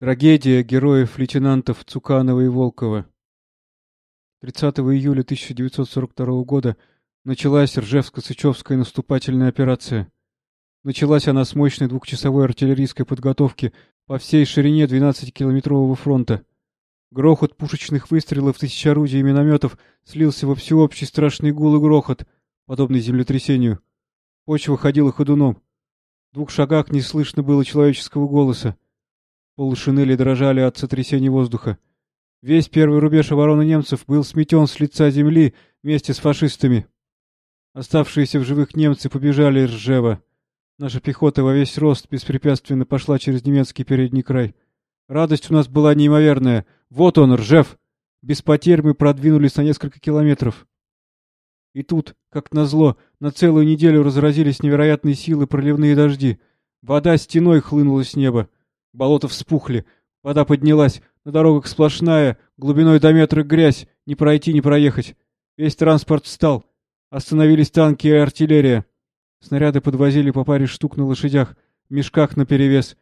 Трагедия героев лейтенантов Цуканова и Волкова. 30 июля 1942 года началась Ржевско-Сычевская наступательная операция. Началась она с мощной двухчасовой артиллерийской подготовки по всей ширине 12-километрового фронта. Грохот пушечных выстрелов тысяч орудий и минометов слился во всеобщий страшный гул и грохот, подобный землетрясению. Почва ходила ходуном. В двух шагах не слышно было человеческого голоса. Полы шинели дрожали от сотрясения воздуха. Весь первый рубеж обороны немцев был сметен с лица земли вместе с фашистами. Оставшиеся в живых немцы побежали из Ржева. Наша пехота во весь рост беспрепятственно пошла через немецкий передний край. Радость у нас была неимоверная. Вот он, Ржев! Без потерь мы продвинулись на несколько километров. И тут, как назло, на целую неделю разразились невероятные силы проливные дожди. Вода стеной хлынула с неба. Болота вспухли, вода поднялась, на дорогах сплошная, глубиной до метра грязь, не пройти, не проехать. Весь транспорт встал. Остановились танки и артиллерия. Снаряды подвозили по паре штук на лошадях, в мешках наперевес.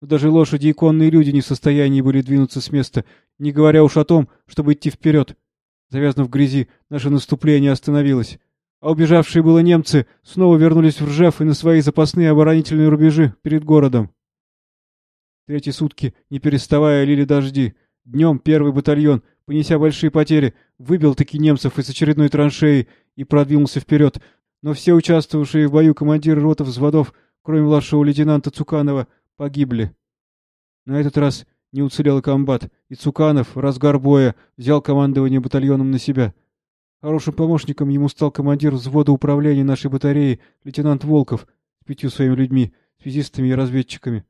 Но даже лошади и конные люди не в состоянии были двинуться с места, не говоря уж о том, чтобы идти вперед. Завязнув в грязи, наше наступление остановилось. А убежавшие было немцы снова вернулись в Ржев и на свои запасные оборонительные рубежи перед городом. Третьи сутки, не переставая, лили дожди. Днем первый батальон, понеся большие потери, выбил таки немцев из очередной траншеи и продвинулся вперед. Но все участвовавшие в бою командиры ротов взводов, кроме младшего лейтенанта Цуканова, погибли. На этот раз не уцелел комбат, и Цуканов, разгар боя, взял командование батальоном на себя. Хорошим помощником ему стал командир взвода управления нашей батареи, лейтенант Волков, с пятью своими людьми, связистами и разведчиками.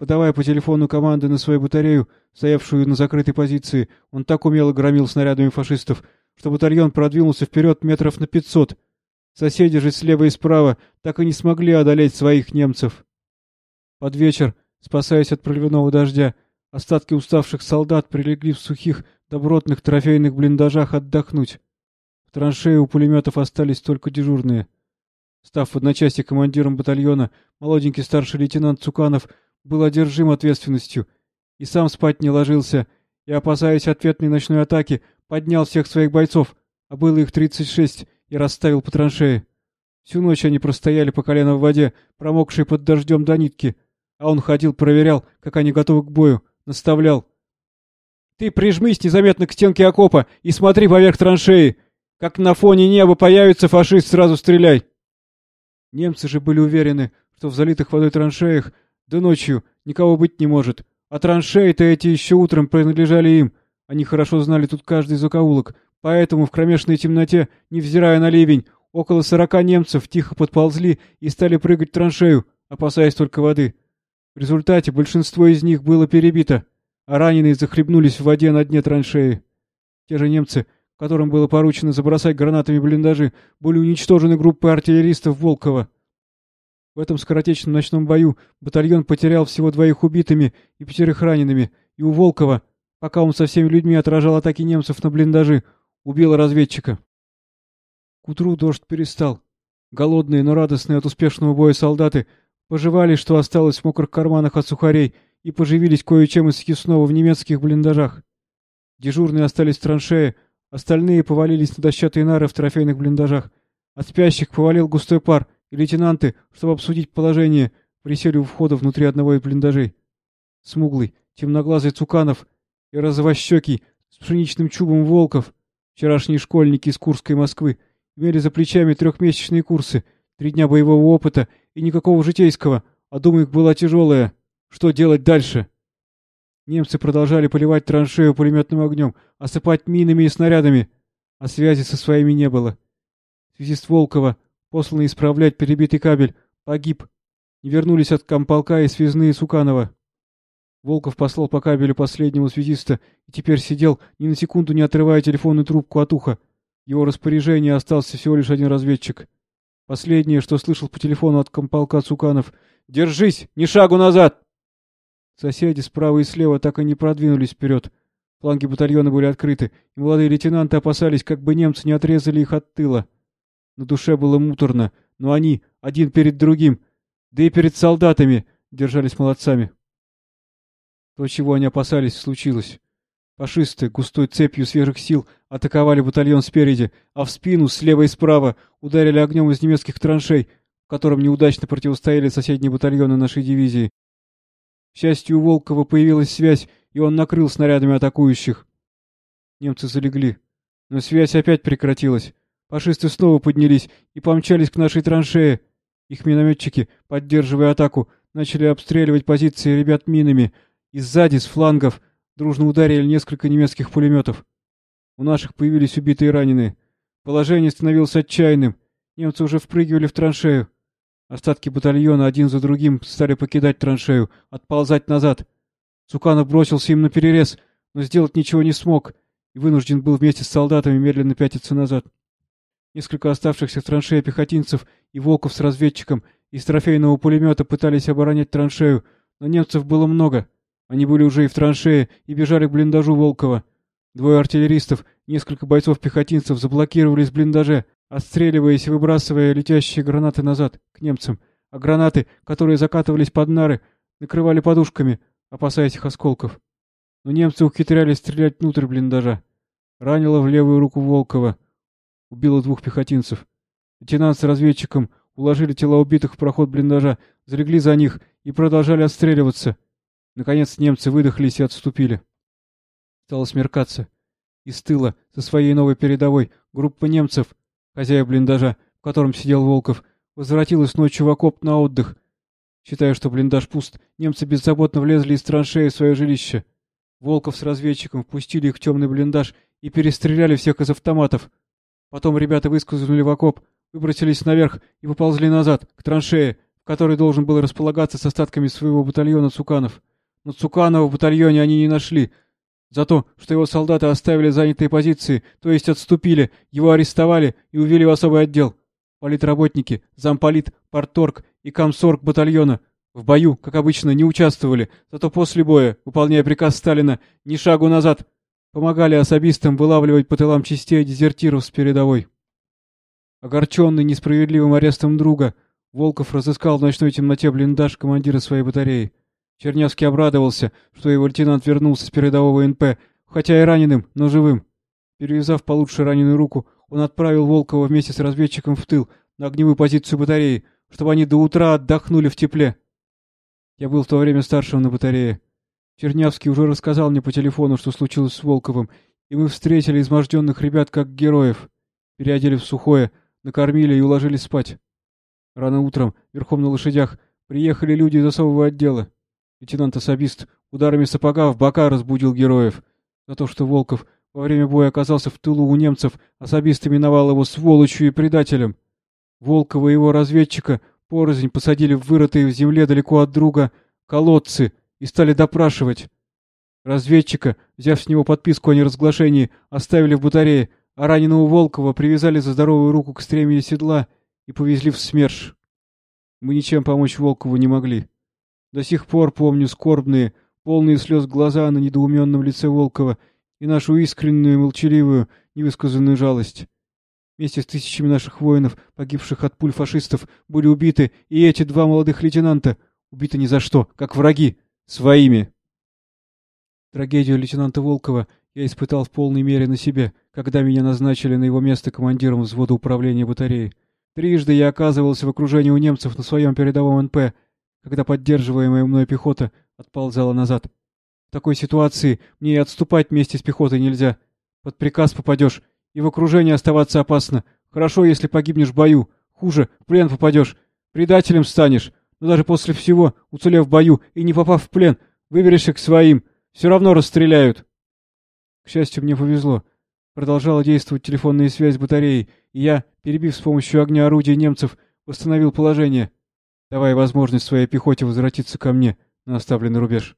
Подавая по телефону команды на свою батарею, стоявшую на закрытой позиции, он так умело громил снарядами фашистов, что батальон продвинулся вперед метров на пятьсот. Соседи же слева и справа так и не смогли одолеть своих немцев. Под вечер, спасаясь от проливного дождя, остатки уставших солдат прилегли в сухих, добротных трофейных блиндажах отдохнуть. В траншее у пулеметов остались только дежурные. Став в одночасье командиром батальона, молоденький старший лейтенант Цуканов был одержим ответственностью и сам спать не ложился, и, опасаясь ответной ночной атаки, поднял всех своих бойцов, а было их тридцать шесть, и расставил по траншее. Всю ночь они простояли по колено в воде, промокшие под дождем до нитки, а он ходил, проверял, как они готовы к бою, наставлял. «Ты прижмись незаметно к стенке окопа и смотри поверх траншеи! Как на фоне неба появится фашист, сразу стреляй!» Немцы же были уверены, что в залитых водой траншеях да ночью никого быть не может. А траншеи-то эти еще утром принадлежали им. Они хорошо знали тут каждый закоулок. Поэтому в кромешной темноте, невзирая на ливень, около сорока немцев тихо подползли и стали прыгать в траншею, опасаясь только воды. В результате большинство из них было перебито, а раненые захлебнулись в воде на дне траншеи. Те же немцы, которым было поручено забросать гранатами блиндажи, были уничтожены группой артиллеристов Волкова. В этом скоротечном ночном бою батальон потерял всего двоих убитыми и пятерых ранеными, и у Волкова, пока он со всеми людьми отражал атаки немцев на блиндажи, убил разведчика. К утру дождь перестал. Голодные, но радостные от успешного боя солдаты пожевали, что осталось в мокрых карманах от сухарей, и поживились кое-чем из съестного в немецких блиндажах. Дежурные остались в траншее, остальные повалились на дощатые нары в трофейных блиндажах. От спящих повалил густой пар — и лейтенанты, чтобы обсудить положение, присели у входа внутри одного из блиндажей. Смуглый, темноглазый Цуканов и розовощекий с пшеничным чубом Волков, вчерашние школьники из Курской Москвы, имели за плечами трехмесячные курсы, три дня боевого опыта и никакого житейского, а дума их была тяжелая. Что делать дальше? Немцы продолжали поливать траншею пулеметным огнем, осыпать минами и снарядами, а связи со своими не было. Связист Волкова посланный исправлять перебитый кабель, погиб. Не вернулись от комполка и связные Суканова. Волков послал по кабелю последнего связиста и теперь сидел, ни на секунду не отрывая телефонную трубку от уха. В его распоряжении остался всего лишь один разведчик. Последнее, что слышал по телефону от комполка Цуканов. «Держись! Ни шагу назад!» Соседи справа и слева так и не продвинулись вперед. Фланги батальона были открыты, и молодые лейтенанты опасались, как бы немцы не отрезали их от тыла. На душе было муторно, но они, один перед другим, да и перед солдатами, держались молодцами. То, чего они опасались, случилось. Фашисты густой цепью свежих сил атаковали батальон спереди, а в спину, слева и справа, ударили огнем из немецких траншей, которым неудачно противостояли соседние батальоны нашей дивизии. К счастью, у Волкова появилась связь, и он накрыл снарядами атакующих. Немцы залегли. Но связь опять прекратилась. Фашисты снова поднялись и помчались к нашей траншее. Их минометчики, поддерживая атаку, начали обстреливать позиции ребят минами. И сзади, с флангов, Дружно ударили несколько немецких пулеметов. У наших появились убитые и раненые. Положение становилось отчаянным. Немцы уже впрыгивали в траншею. Остатки батальона один за другим стали покидать траншею, отползать назад. Цуканов бросился им на перерез, но сделать ничего не смог и вынужден был вместе с солдатами медленно пятиться назад. Несколько оставшихся в траншее пехотинцев и Волков с разведчиком из трофейного пулемета пытались оборонять траншею, но немцев было много — они были уже и в траншее, и бежали к блиндажу Волкова. Двое артиллеристов, несколько бойцов-пехотинцев заблокировались в блиндаже, отстреливаясь и выбрасывая летящие гранаты назад, к немцам. А гранаты, которые закатывались под нары, накрывали подушками, опасаясь их осколков. Но немцы ухитрялись стрелять внутрь блиндажа. Ранило в левую руку Волкова. Убило двух пехотинцев. Лейтенант с разведчиком уложили тела убитых в проход блиндажа, залегли за них и продолжали отстреливаться. Наконец немцы выдохлись и отступили. Стало смеркаться. Из тыла, со своей новой передовой, группа немцев, хозяев блиндажа, в котором сидел Волков, возвратилась ночью в окоп на отдых. Считая, что блиндаж пуст, немцы беззаботно влезли из траншеи в свое жилище. Волков с разведчиком впустили их в темный блиндаж и перестреляли всех из автоматов. Потом ребята выскользнули в окоп, выбросились наверх и поползли назад, к траншее, в которой должен был располагаться с остатками своего батальона Цуканов. Но Цуканова в батальоне они не нашли. За то, что его солдаты оставили занятые позиции, то есть отступили, его арестовали и увели в особый отдел. Политработники, замполит, парторг и комсорг батальона в бою, как обычно, не участвовали, зато после боя, выполняя приказ Сталина, ни шагу назад, помогали особистам вылавливать по тылам частей дезертиров с передовой. Огорченный несправедливым арестом друга, Волков разыскал в ночной темноте блиндаж командира своей батареи. Чернявский обрадовался, что его лейтенант вернулся с передового НП, хотя и раненым, но живым. Перевязав получше раненую руку, он отправил Волкова вместе с разведчиком в тыл, на огневую позицию батареи, чтобы они до утра отдохнули в тепле. Я был в то время старшим на батарее. Чернявский уже рассказал мне по телефону, что случилось с Волковым, и мы встретили изможденных ребят как героев. Переодели в сухое, накормили и уложили спать. Рано утром, верхом на лошадях, приехали люди из особого отдела. Лейтенант-особист ударами сапога в бока разбудил героев. За то, что Волков во время боя оказался в тылу у немцев, особист именовал его сволочью и предателем. Волкова и его разведчика порознь посадили в вырытые в земле далеко от друга колодцы и стали допрашивать. Разведчика, взяв с него подписку о неразглашении, оставили в батарее, а раненого Волкова привязали за здоровую руку к стремени седла и повезли в СМЕРШ. Мы ничем помочь Волкову не могли. До сих пор помню скорбные, полные слез глаза на недоуменном лице Волкова и нашу искреннюю, молчаливую, невысказанную жалость. Вместе с тысячами наших воинов, погибших от пуль фашистов, были убиты и эти два молодых лейтенанта, убиты ни за что, как враги, своими. Трагедию лейтенанта Волкова я испытал в полной мере на себе, когда меня назначили на его место командиром взвода управления батареи. Трижды я оказывался в окружении у немцев на своем передовом НП, когда поддерживаемая мной пехота отползала назад. В такой ситуации мне и отступать вместе с пехотой нельзя. Под приказ попадешь, и в окружении оставаться опасно. Хорошо, если погибнешь в бою. Хуже, в плен попадешь. Предателем станешь. Но даже после всего, уцелев в бою и не попав в плен, выберешься к своим. Все равно расстреляют. К счастью, мне повезло. Продолжала действовать телефонная связь с батареей, и я, перебив с помощью огня орудия немцев, восстановил положение давая возможность своей пехоте возвратиться ко мне на оставленный рубеж.